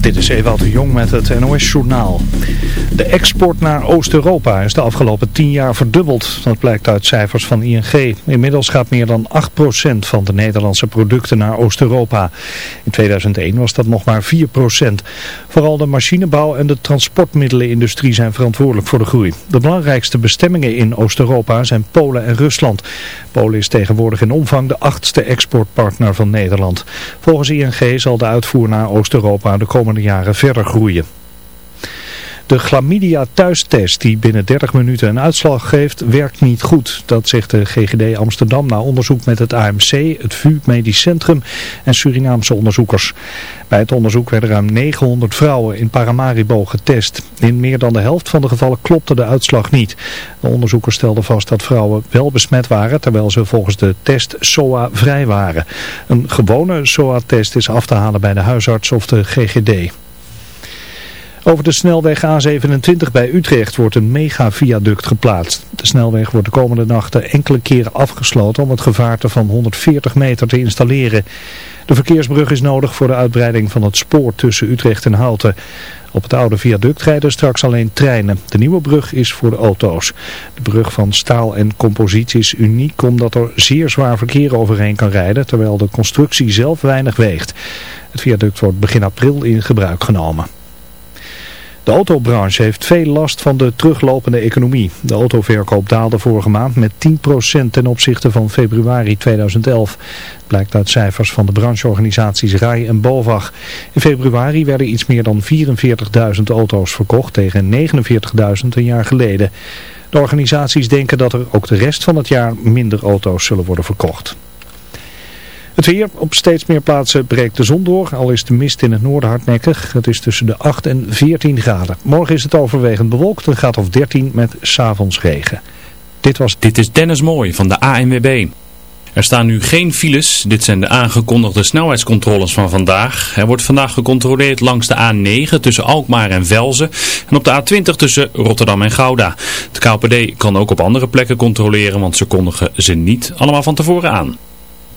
Dit is Ewout de Jong met het NOS-journaal. De export naar Oost-Europa is de afgelopen 10 jaar verdubbeld. Dat blijkt uit cijfers van ING. Inmiddels gaat meer dan 8% van de Nederlandse producten naar Oost-Europa. In 2001 was dat nog maar 4%. Vooral de machinebouw en de transportmiddelenindustrie zijn verantwoordelijk voor de groei. De belangrijkste bestemmingen in Oost-Europa zijn Polen en Rusland. Polen is tegenwoordig in omvang de achtste exportpartner van Nederland. Volgens ING zal de uitvoer naar Oost-Europa de komende jaren verder groeien. De chlamydia thuistest die binnen 30 minuten een uitslag geeft werkt niet goed. Dat zegt de GGD Amsterdam na onderzoek met het AMC, het VU Medisch Centrum en Surinaamse onderzoekers. Bij het onderzoek werden ruim 900 vrouwen in Paramaribo getest. In meer dan de helft van de gevallen klopte de uitslag niet. De onderzoekers stelden vast dat vrouwen wel besmet waren terwijl ze volgens de test SOA vrij waren. Een gewone SOA-test is af te halen bij de huisarts of de GGD. Over de snelweg A27 bij Utrecht wordt een megaviaduct geplaatst. De snelweg wordt de komende nachten enkele keren afgesloten om het gevaarte van 140 meter te installeren. De verkeersbrug is nodig voor de uitbreiding van het spoor tussen Utrecht en Houten. Op het oude viaduct rijden straks alleen treinen. De nieuwe brug is voor de auto's. De brug van staal en compositie is uniek omdat er zeer zwaar verkeer overheen kan rijden, terwijl de constructie zelf weinig weegt. Het viaduct wordt begin april in gebruik genomen. De autobranche heeft veel last van de teruglopende economie. De autoverkoop daalde vorige maand met 10% ten opzichte van februari 2011. Blijkt uit cijfers van de brancheorganisaties RAI en BOVAG. In februari werden iets meer dan 44.000 auto's verkocht tegen 49.000 een jaar geleden. De organisaties denken dat er ook de rest van het jaar minder auto's zullen worden verkocht. Het weer op steeds meer plaatsen breekt de zon door, al is de mist in het noorden hardnekkig. Het is tussen de 8 en 14 graden. Morgen is het overwegend bewolkt, een graad of 13 met s'avonds regen. Dit, was... Dit is Dennis Mooi van de ANWB. Er staan nu geen files. Dit zijn de aangekondigde snelheidscontroles van vandaag. Er wordt vandaag gecontroleerd langs de A9 tussen Alkmaar en Velzen en op de A20 tussen Rotterdam en Gouda. De KPD kan ook op andere plekken controleren, want ze kondigen ze niet allemaal van tevoren aan.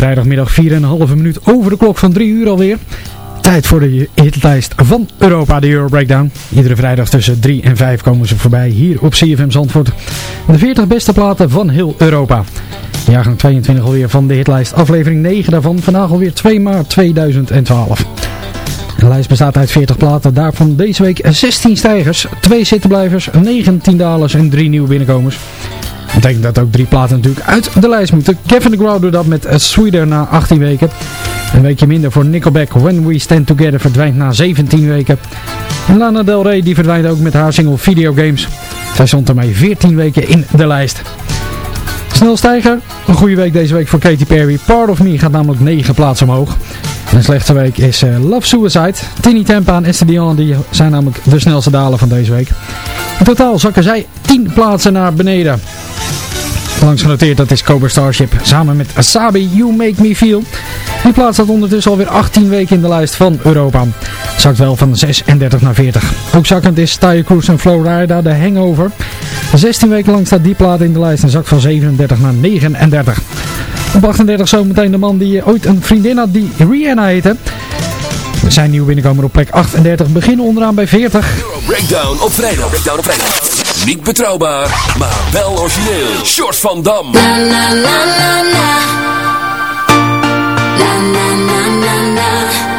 Vrijdagmiddag 4,5 minuut over de klok van 3 uur alweer. Tijd voor de hitlijst van Europa, de Euro Breakdown. Iedere vrijdag tussen 3 en 5 komen ze voorbij hier op CFM Zandvoort. De 40 beste platen van heel Europa. Jaargang 22 alweer van de hitlijst. Aflevering 9 daarvan. Vandaag alweer 2 maart 2012. De lijst bestaat uit 40 platen. Daarvan deze week 16 stijgers, 2 zittenblijvers, 19 dalers en 3 nieuwe binnenkomers. Dat betekent dat ook drie platen natuurlijk uit de lijst moeten. Kevin de Grow doet dat met Sweeter na 18 weken. Een weekje minder voor Nickelback. When We Stand Together verdwijnt na 17 weken. En Lana Del Rey die verdwijnt ook met haar single Videogames. Zij stond ermee 14 weken in de lijst. Snel stijger. Een goede week deze week voor Katy Perry. Part of Me gaat namelijk 9 plaatsen omhoog. En een slechte week is uh, Love Suicide. Tini Tempa en Esther Dion die zijn namelijk de snelste dalen van deze week. In totaal zakken zij 10 plaatsen naar beneden. Langs genoteerd, dat is Cobra Starship. Samen met Asabi, You Make Me Feel. Die plaats staat ondertussen alweer 18 weken in de lijst van Europa. Zakt wel van 36 naar 40. Ook zakkend is Tyre Cruise en Florida, de Hangover. 16 weken lang staat die plaat in de lijst en zakt van 37 naar 39. Op 38 zometeen de man die ooit een vriendin had die Rihanna heette. Zijn nieuwe binnenkomer op plek 38, beginnen onderaan bij 40. Breakdown op vrijdag. Breakdown op vrijdag. Niet betrouwbaar, maar wel origineel. Short van Dam. La la la la la. La la la la la. La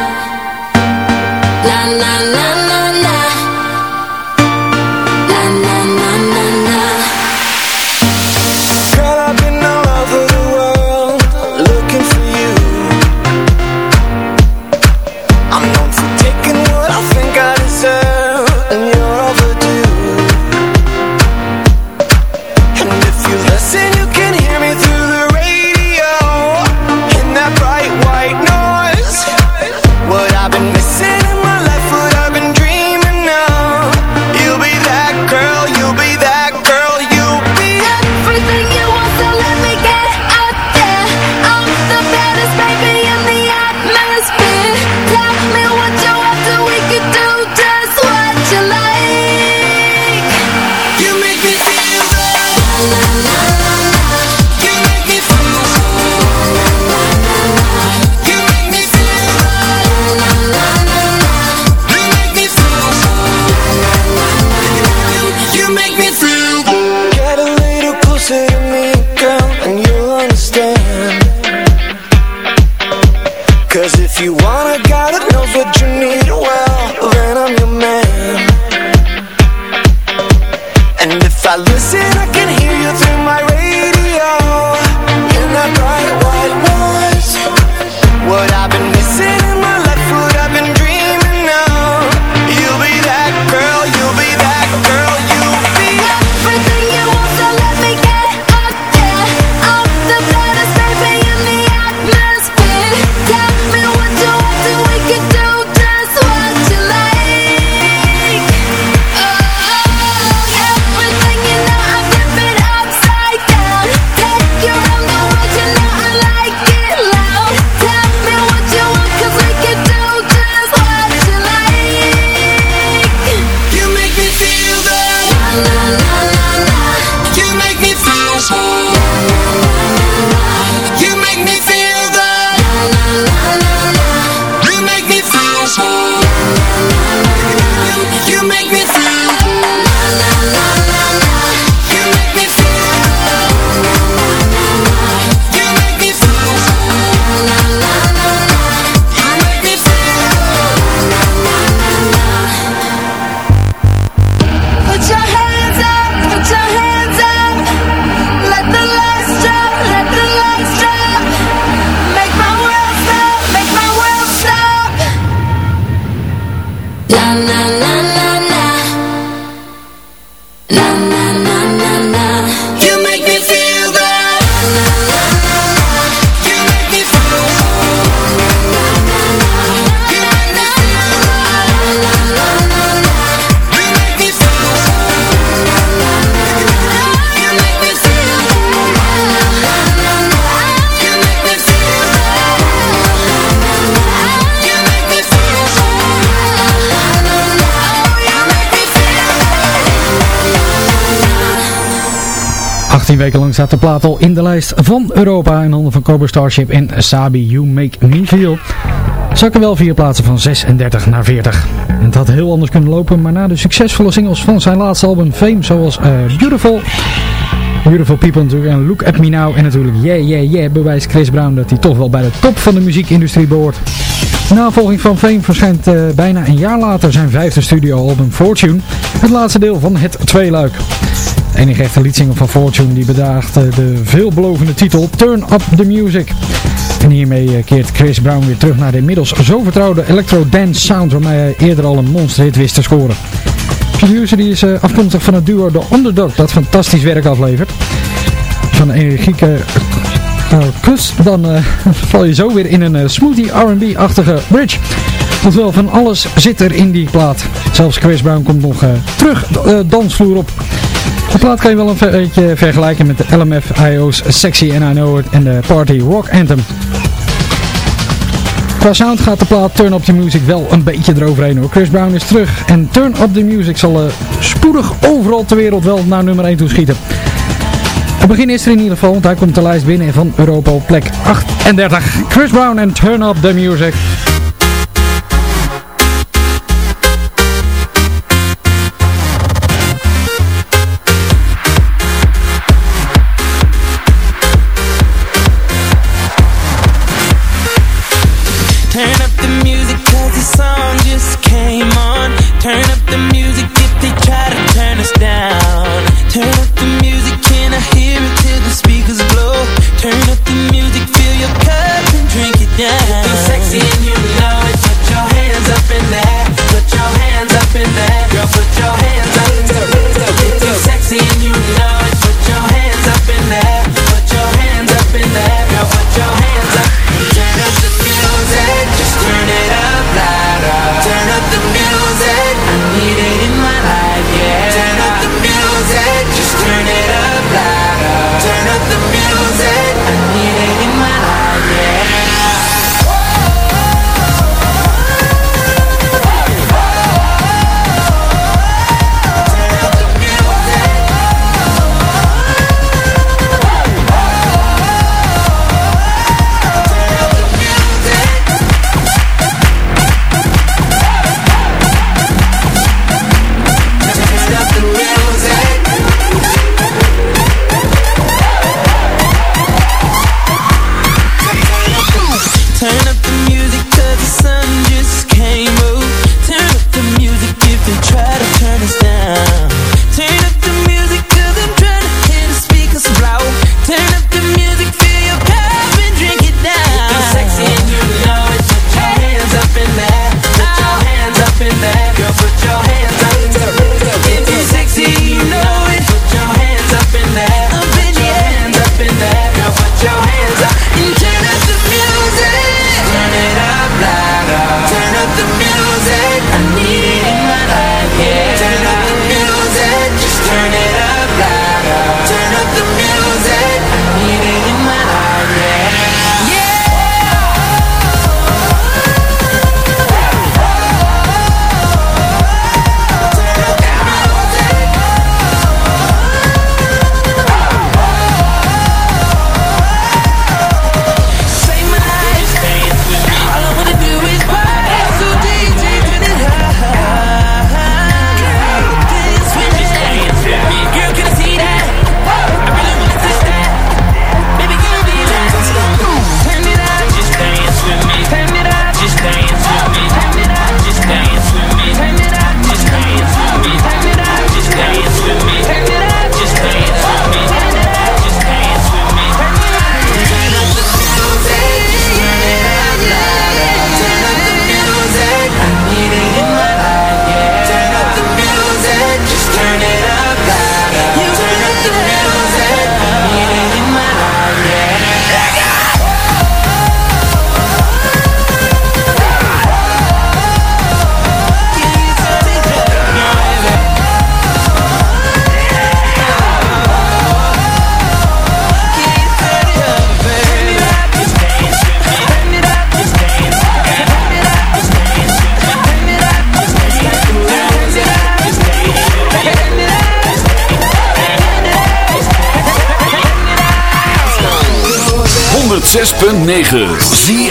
18 weken lang staat de plaat al in de lijst van Europa in handen van Cobra Starship en Sabi You Make Me Feel. Zakken wel vier plaatsen van 36 naar 40. En het had heel anders kunnen lopen, maar na de succesvolle singles van zijn laatste album Fame, zoals eh, Beautiful, Beautiful People en Look At Me Now en natuurlijk Yeah Yeah Yeah, bewijst Chris Brown dat hij toch wel bij de top van de muziekindustrie behoort. Navolging van Fame verschijnt eh, bijna een jaar later zijn vijfde studioalbum Fortune, het laatste deel van het tweeluik. En die geeft de van Fortune die bedaagt eh, de veelbelovende titel Turn Up The Music. En hiermee eh, keert Chris Brown weer terug naar de inmiddels zo vertrouwde electro dance sound waarmee hij eerder al een monsterhit wist te scoren. Producer die is eh, afkomstig van het duo The Underdog dat fantastisch werk aflevert. Van een energieke kus, dan val je zo weer in een smoothie R&B-achtige bridge. Want wel van alles zit er in die plaat. Zelfs Chris Brown komt nog terug dansvloer op. De plaat kan je wel een beetje vergelijken met de LMF IO's Sexy and I Know It en de Party Rock Anthem. Qua sound gaat de plaat Turn Up The Music wel een beetje eroverheen hoor. Chris Brown is terug en Turn Up The Music zal eh, spoedig overal ter wereld wel naar nummer 1 toe schieten. Het begin is er in ieder geval, want hij komt de lijst binnen van Europa plek 38. Chris Brown en Turn Up The Music. 106.9 Zie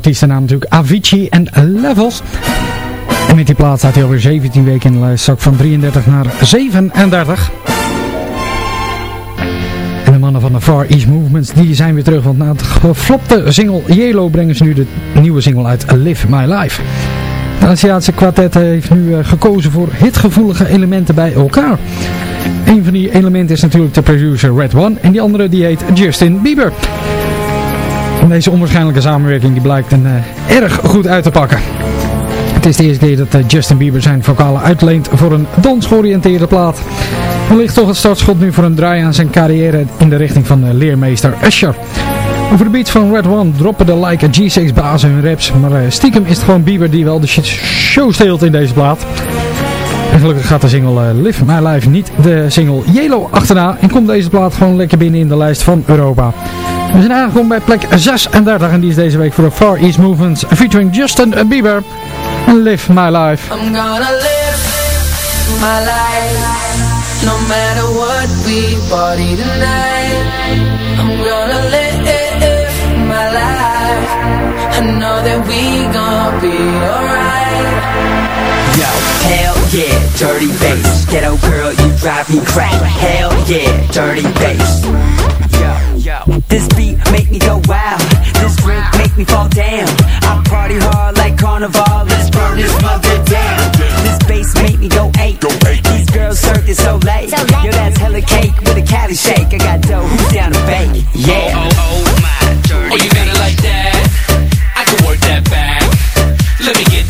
artiestennaam natuurlijk Avicii en Levels. En met die plaat staat hij alweer 17 weken in de lijst. Zak van 33 naar 37. En de mannen van de Far East Movements die zijn weer terug. Want na het geflopte single Yellow brengen ze nu de nieuwe single uit Live My Life. De Aziatische kwartet heeft nu eh, gekozen voor hitgevoelige elementen bij elkaar. Een van die elementen is natuurlijk de producer Red One. En die andere die heet Justin Bieber. Deze onwaarschijnlijke samenwerking die blijkt een, eh, erg goed uit te pakken. Het is de eerste keer dat eh, Justin Bieber zijn vocalen uitleent voor een dansgeoriënteerde plaat. Er ligt toch het startschot nu voor een draai aan zijn carrière in de richting van eh, leermeester Usher. Over de beats van Red One droppen de Like a G6 bazen hun raps, maar stiekem is het gewoon Bieber die wel de shit show steelt in deze plaat. En gelukkig gaat de single Live My Life niet de single Yellow achterna en komt deze plaat gewoon lekker binnen in de lijst van Europa. We zijn aangekomen bij plek 36 en die is deze week voor de Far East Movements featuring Justin Bieber. Live My Life. I'm gonna live my life No matter what we party tonight I'm gonna live my life I know that we gonna be alright Yo, hell yeah, dirty bass. Ghetto girl, you drive me crack. Hell yeah, dirty bass. Yo, yo. This beat make me go wild. This drink make me fall down. I party hard like carnival. Let's burn this mother down. This bass make me go eight. These girls serve it so late. Yo, that's hella cake with a Cali shake. I got dough, who's down to bake? Yeah. Oh, oh, my dirty. Oh, you got it like that? I can work that back. Let me get that. Get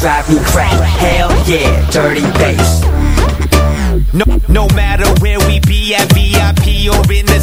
drive me crack. Hell yeah, dirty bass. No, no matter where we be at VIP or in the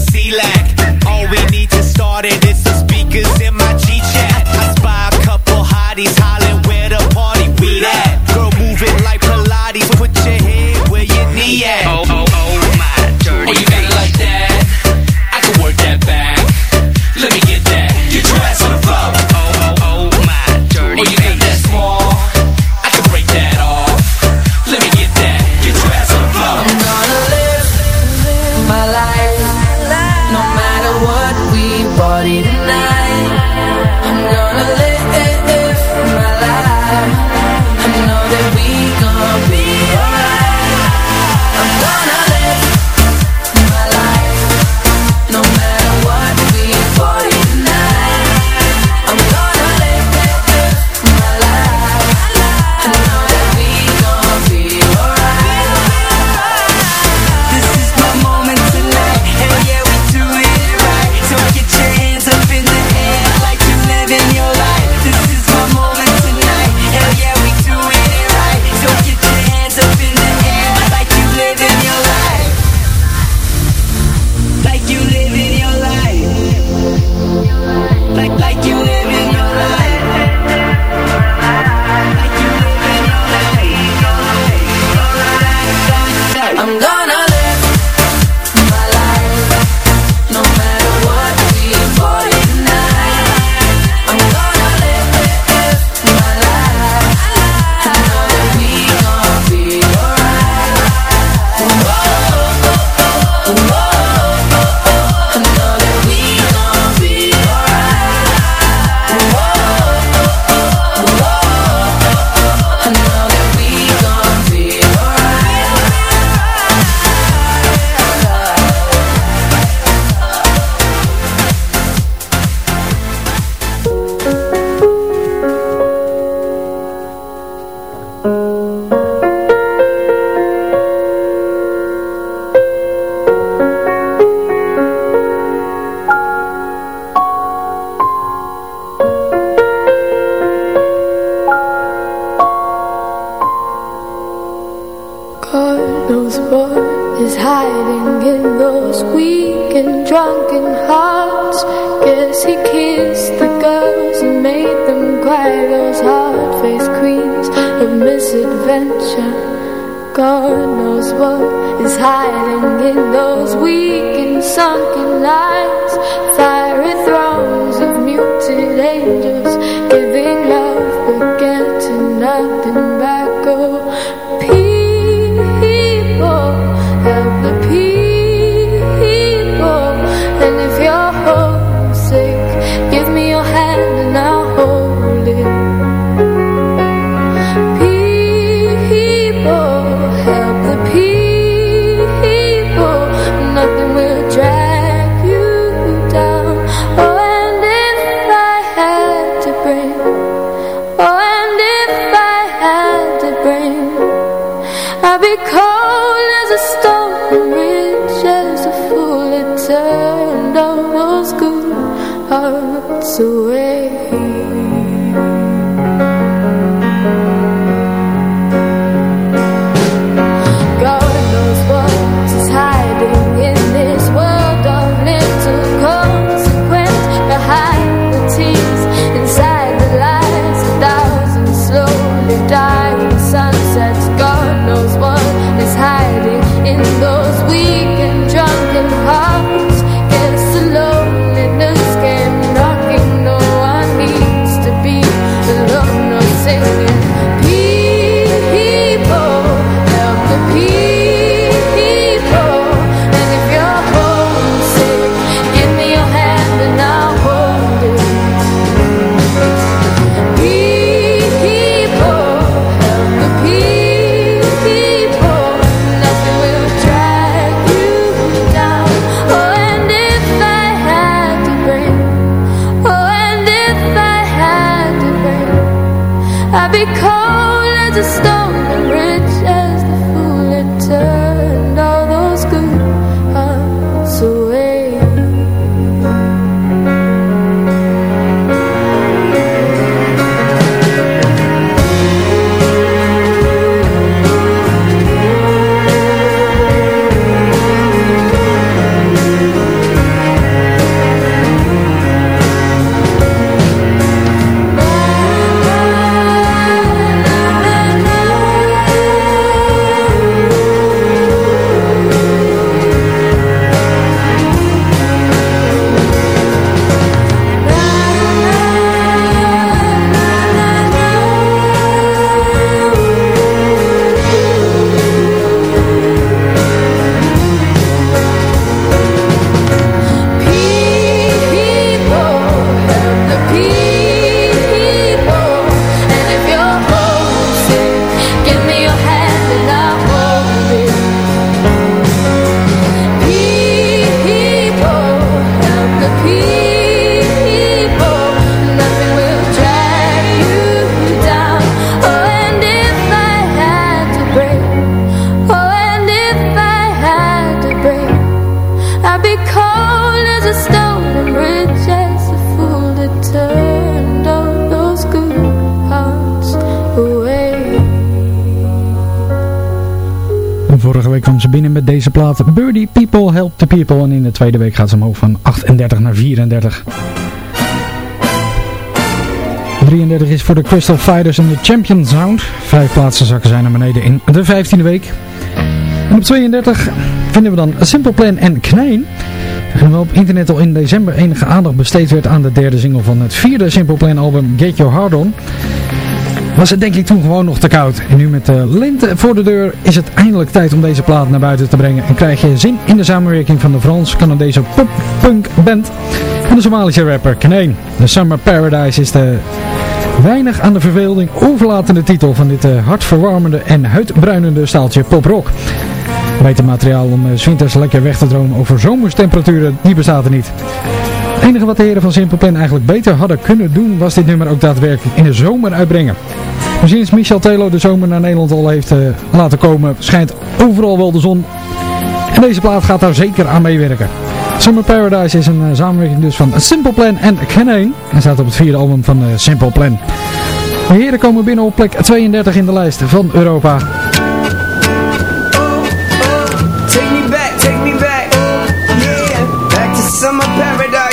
deze plaat Birdie People Help the People. En in de tweede week gaat ze omhoog van 38 naar 34. 33 is voor de Crystal Fighters en de Champion Sound. Vijf plaatsen zakken zij naar beneden in de 15e week. En op 32 vinden we dan Simple Plan en Knijn. En hoewel op internet al in december enige aandacht besteed werd aan de derde single van het vierde Simple Plan album Get Your Heart On, was het denk ik toen gewoon nog te koud. En nu met de lente voor de deur is het eindelijk tijd om deze plaat naar buiten te brengen. En krijg je zin in de samenwerking van de Frans-Canadese pop-punk band en de Somalische rapper Kneen. The Summer Paradise is de weinig aan de verveling overlatende titel van dit eh, hartverwarmende en huidbruinende staaltje poprock. Beter materiaal om eh, winters lekker weg te dromen over zomerstemperaturen, die bestaat er niet. Het enige wat de heren van Simple Plan eigenlijk beter hadden kunnen doen, was dit nummer ook daadwerkelijk in de zomer uitbrengen. Maar sinds Michel Telo de zomer naar Nederland al heeft eh, laten komen, schijnt overal wel de zon. En deze plaat gaat daar zeker aan meewerken. Summer Paradise is een eh, samenwerking dus van Simple Plan en Canaan. En staat op het vierde album van eh, Simple Plan. De heren komen binnen op plek 32 in de lijst van Europa. Take me back, take me back. Back to summer paradise.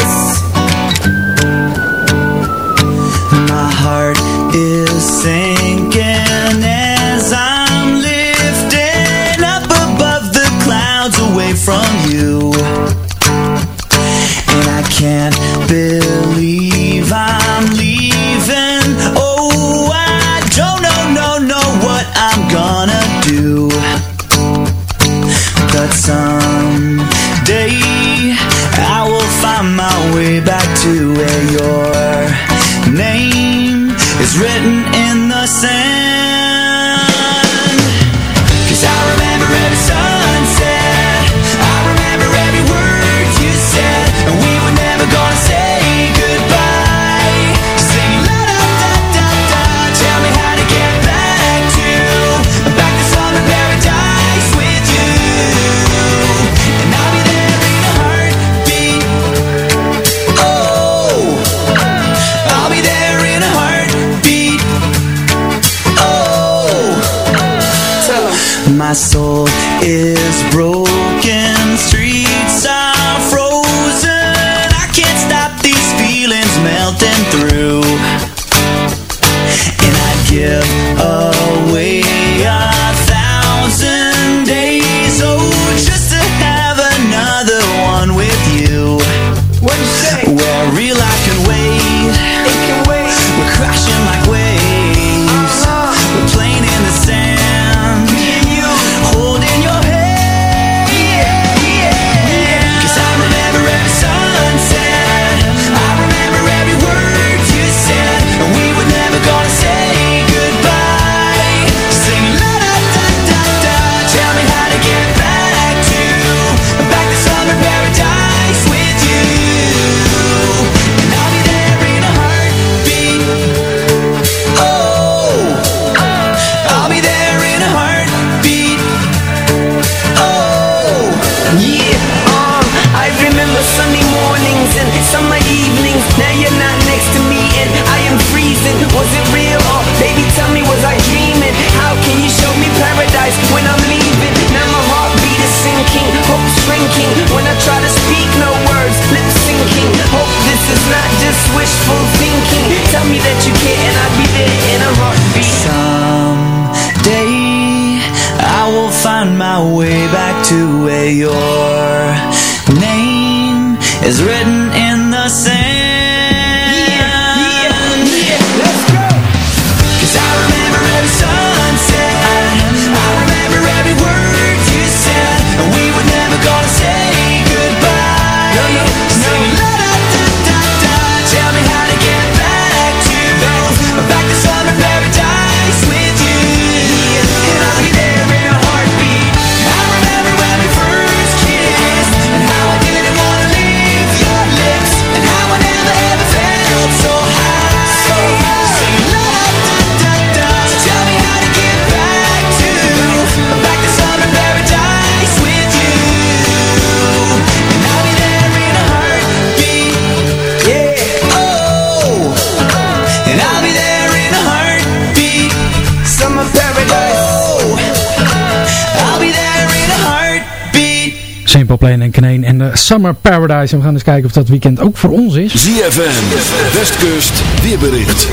Summer Paradise. En we gaan eens kijken of dat weekend ook voor ons is. ZFM, Westkust, weerbericht.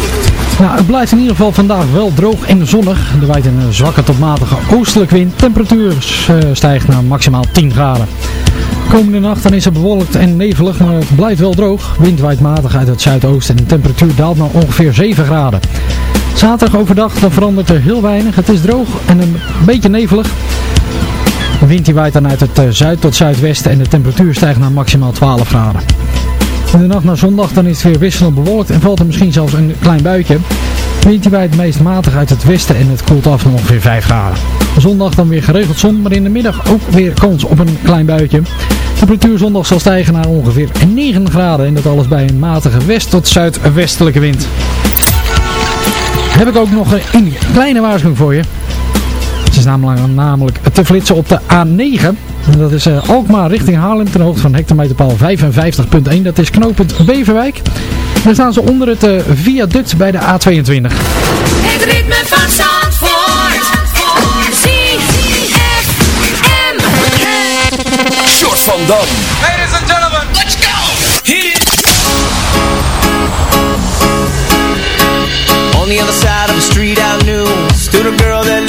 Nou, het blijft in ieder geval vandaag wel droog en zonnig. Er waait een zwakke tot matige oostelijke wind. Temperatuur eh, stijgt naar maximaal 10 graden. Komende nacht dan is het bewolkt en nevelig, maar het blijft wel droog. Wind waait matig uit het zuidoosten en de temperatuur daalt naar ongeveer 7 graden. Zaterdag overdag dan verandert er heel weinig. Het is droog en een beetje nevelig. De wind die waait dan uit het eh, zuid tot zuidwesten en de temperatuur stijgt naar maximaal 12 graden. In de nacht naar zondag dan is het weer wisselend bewolkt en valt er misschien zelfs een klein buitje. De wind die waait meest matig uit het westen en het koelt af naar ongeveer 5 graden. Zondag dan weer geregeld zon, maar in de middag ook weer kans op een klein buitje. De temperatuur zondag zal stijgen naar ongeveer 9 graden en dat alles bij een matige west- tot zuidwestelijke wind. Heb ik ook nog een kleine waarschuwing voor je is namelijk, namelijk te flitsen op de A9. Dat is uh, Alkmaar richting Haarlem ten hoogte van hectometerpaal 55.1. Dat is knooppunt Beverwijk. Daar staan ze onder het uh, viaduct bij de A22. Het ritme van Zandvoort. Short van Dam. Ladies and gentlemen, let's go! Hit! On the other side of the street I knew Stood a girl that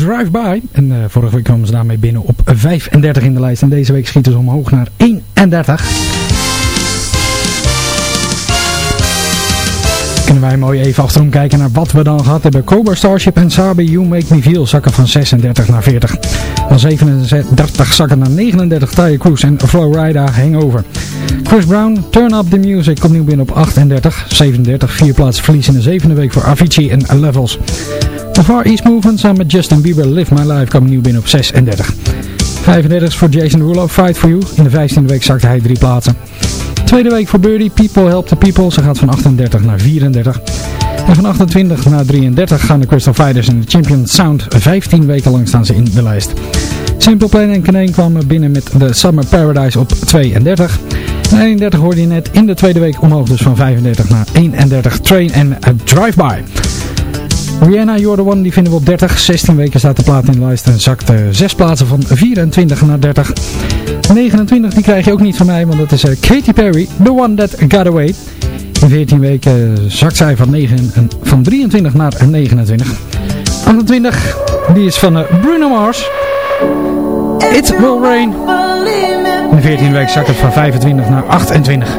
Drive By. En eh, vorige week kwamen ze daarmee binnen op 35 in de lijst. En deze week schieten ze omhoog naar 31. Kunnen wij mooi even achterom kijken naar wat we dan gehad hebben. Cobra Starship en Sabi You Make Me Feel zakken van 36 naar 40. Van 37 zakken naar 39 Tyre Cruise en Flowrider Hangover. Chris Brown, Turn Up The Music komt nieuw binnen op 38. 37, vier plaatsen verlies in de zevende week voor Avicii en Levels. The Far East Movement samen met Justin Bieber Live My Life komen nieuw binnen op 36. 35 is voor Jason Derulo, Fight For You. In de 15e week zakte hij drie plaatsen. Tweede week voor Birdie, People Help The People. Ze gaat van 38 naar 34. En van 28 naar 33 gaan de Crystal Fighters en de Champion Sound. 15 weken lang staan ze in de lijst. Simple Plan en Kaneen kwamen binnen met de Summer Paradise op 32. En 31 hoorde je net in de tweede week omhoog dus van 35 naar 31. Train en Drive-By. Rihanna, You're the One, die vinden we op 30. 16 weken staat de plaat in de lijst en zakt 6 plaatsen van 24 naar 30. 29, die krijg je ook niet van mij, want dat is eh, Katy Perry, The One That Got Away. In 14 weken zakt zij van, 9, en, van 23 naar 29. 28, die is van eh, Bruno Mars. It Will Rain. In de 14 week zakt het van 25 naar 28.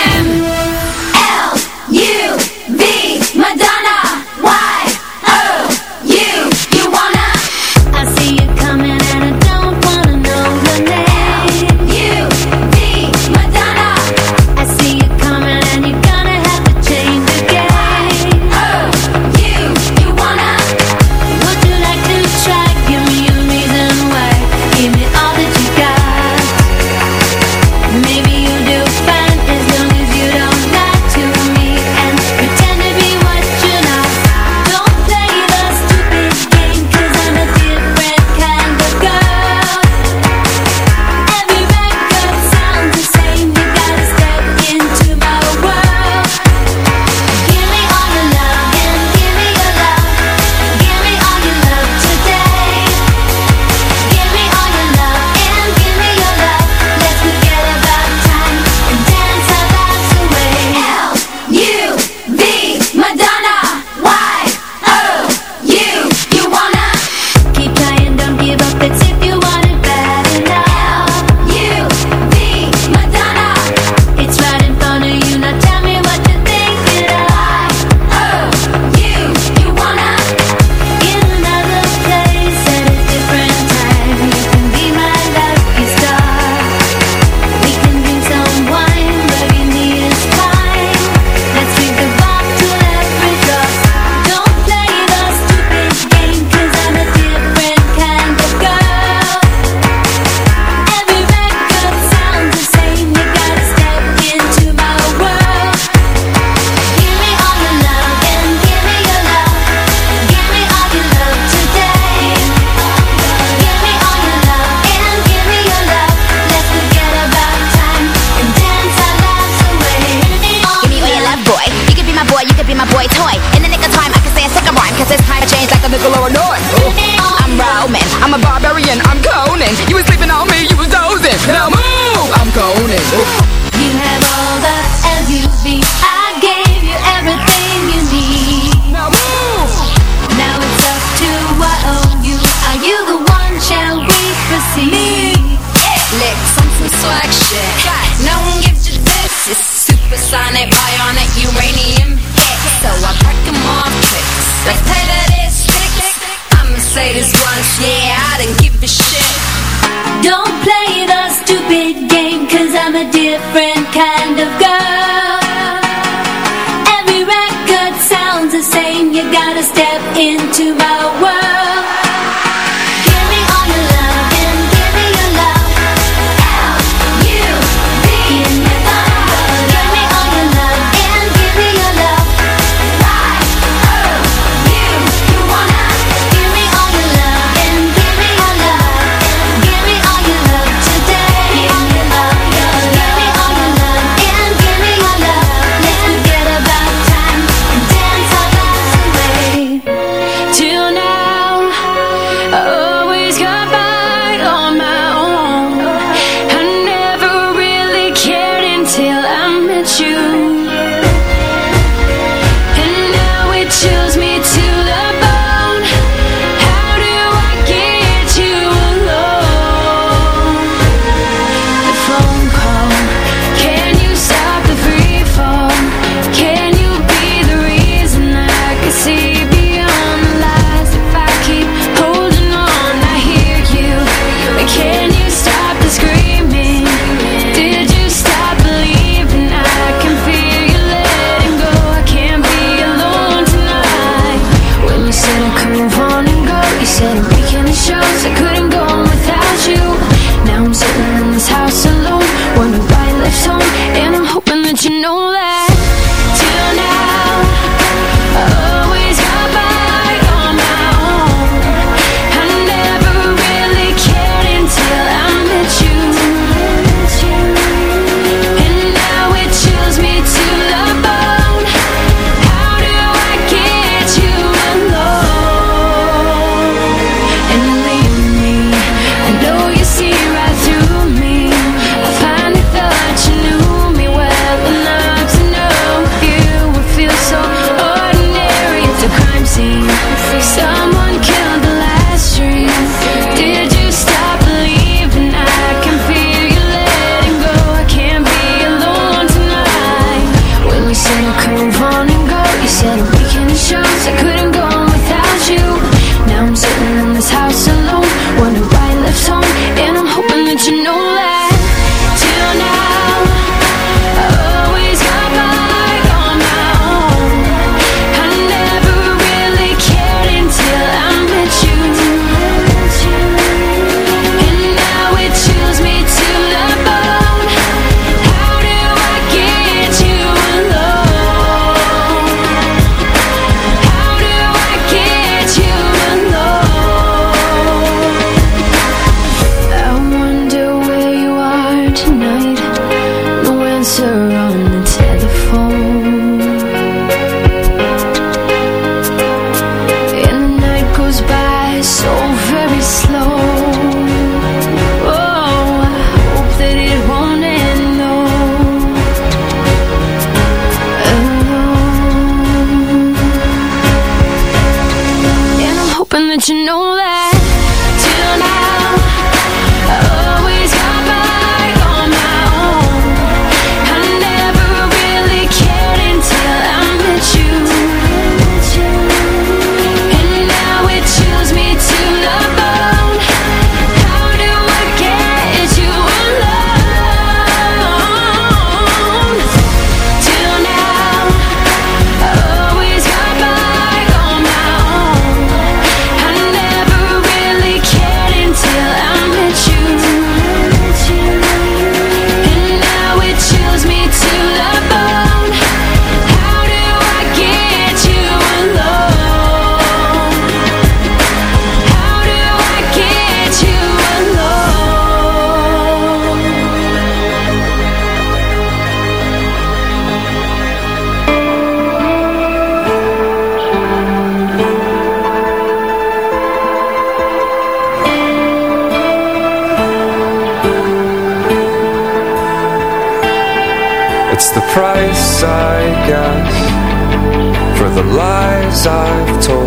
The lies I've told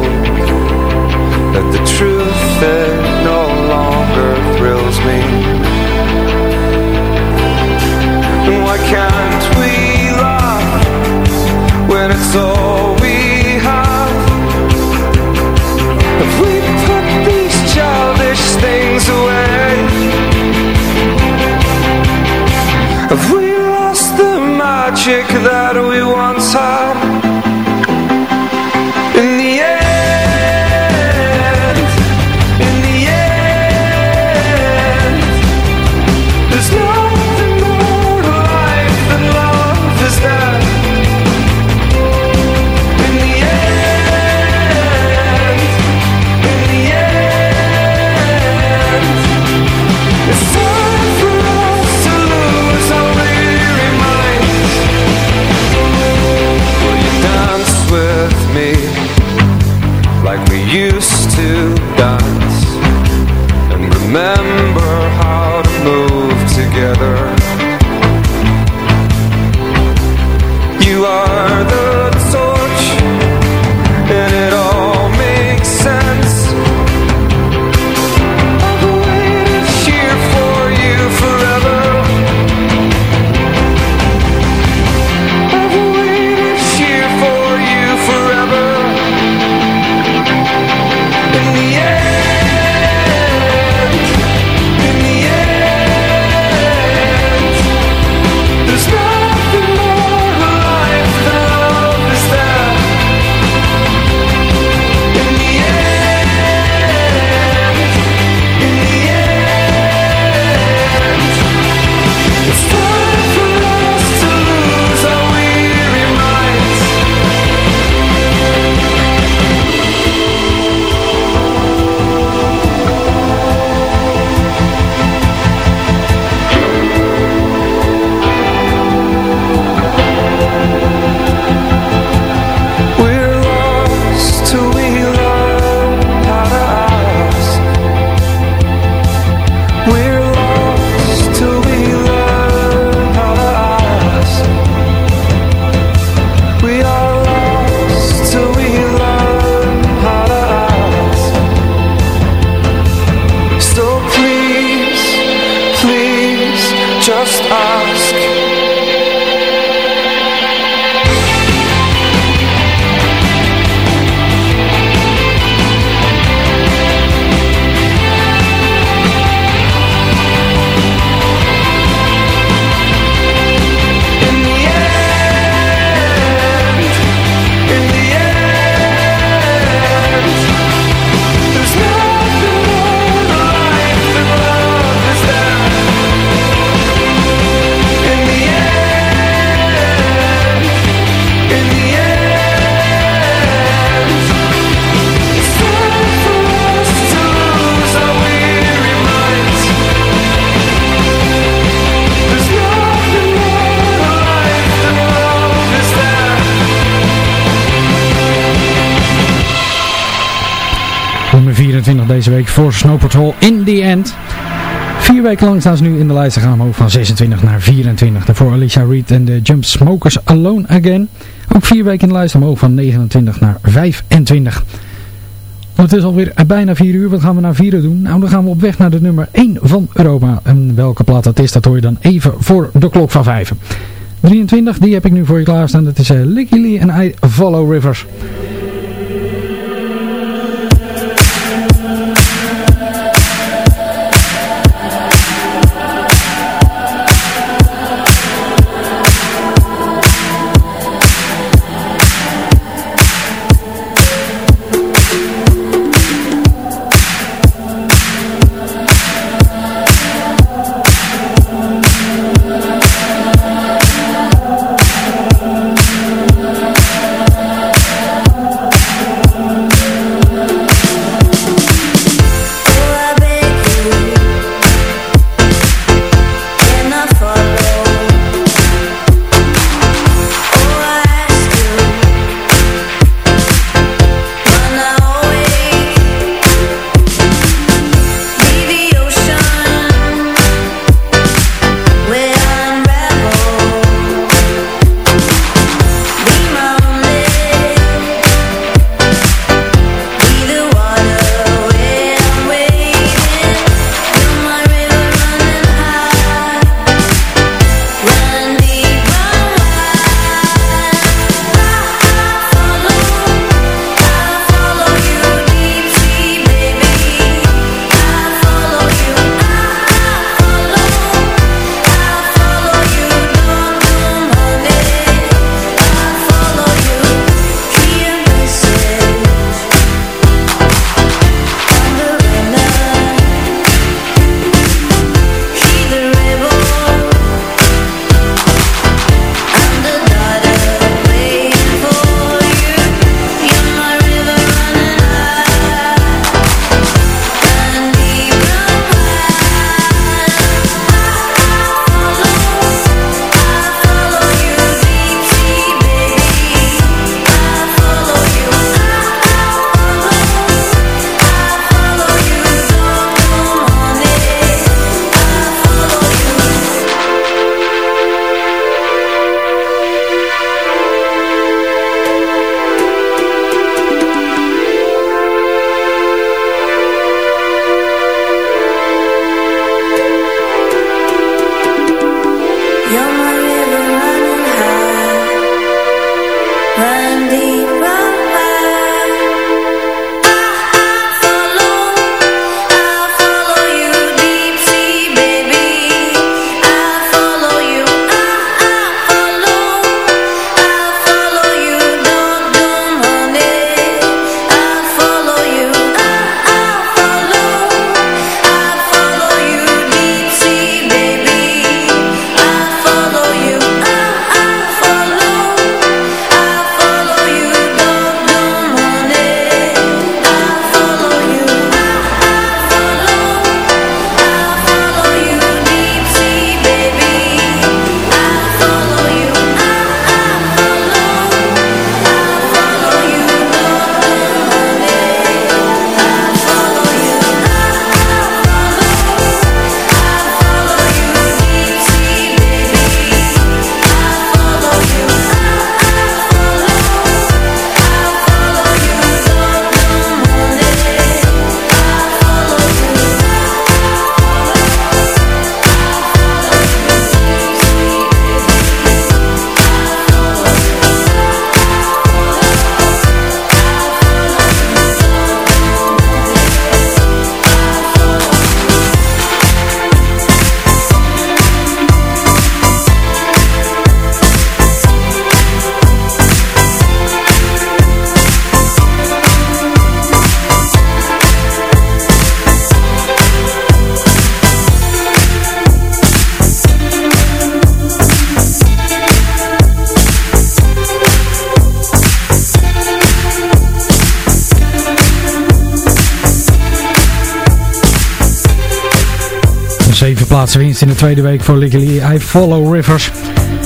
29 deze week voor Snow Patrol in the end. Vier weken lang staan ze nu in de lijst. Ze gaan omhoog van 26 naar 24. Daarvoor Alicia Reed en de Jump Smokers Alone Again. Ook vier weken in de lijst omhoog van 29 naar 25. Het is alweer bijna 4 uur. Wat gaan we naar 4 uur doen? Nou, dan gaan we op weg naar de nummer 1 van Europa. En welke plaat dat is, dat hoor je dan even voor de klok van 5. 23, die heb ik nu voor je klaarstaan. Dat is eh, Licky and en I Follow Rivers. Plaatsen winst in de tweede week voor Legally I Follow Rivers.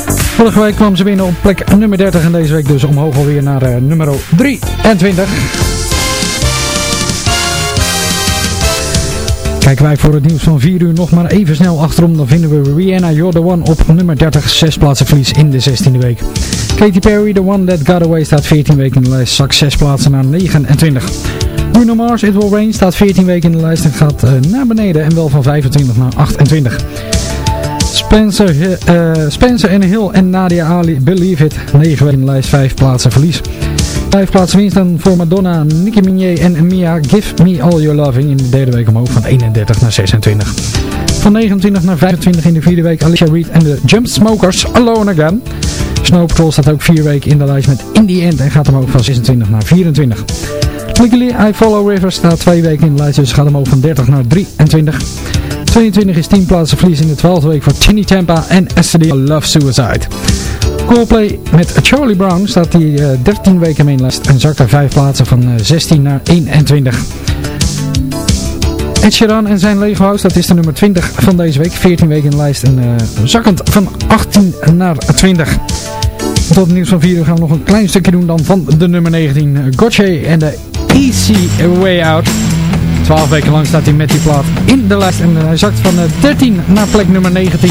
Vorige week kwam ze binnen op plek nummer 30 en deze week dus omhoog alweer naar uh, nummer 23. Kijken wij voor het nieuws van 4 uur nog maar even snel achterom. Dan vinden we Rihanna, You're the One op nummer 30. Zes plaatsen verlies in de 16e week. Katy Perry, The One That Got Away, staat 14 weken in de lijst. Zak 6 plaatsen naar 29. Bruno Mars, It Will Rain, staat 14 weken in de lijst en gaat uh, naar beneden. En wel van 25 naar 28. Spencer, uh, Spencer en Hill en Nadia Ali, Believe It. 9 weken in de lijst, 5 plaatsen verlies. 5 plaatsen winst dan voor Madonna, Nicki Minaj en Mia. Give Me All Your Loving in de derde week omhoog van 31 naar 26. Van 29 naar 25 in de vierde week Alicia Reed en de Jump Smokers Alone Again. Snow Patrol staat ook 4 weken in de lijst met In The End en gaat omhoog van 26 naar 24. Legally I Follow Rivers staat 2 weken in de lijst, dus gaat omhoog van 30 naar 23. 22 is 10 plaatsen verlies in de 12e week voor Chinny Tampa en SD Love Suicide. Coldplay met Charlie Brown staat die uh, 13 weken mee in de lijst en zakt daar 5 plaatsen van uh, 16 naar 21. Ed Sheeran en zijn Lego dat is de nummer 20 van deze week. 14 weken in de lijst en uh, zakkend van 18 naar 20. Tot het nieuws van 4 uur gaan we nog een klein stukje doen dan van de nummer 19. Gotche en de Easy Way Out. 12 weken lang staat hij met die plaat in de lijst en hij zakt van 13 naar plek nummer 19.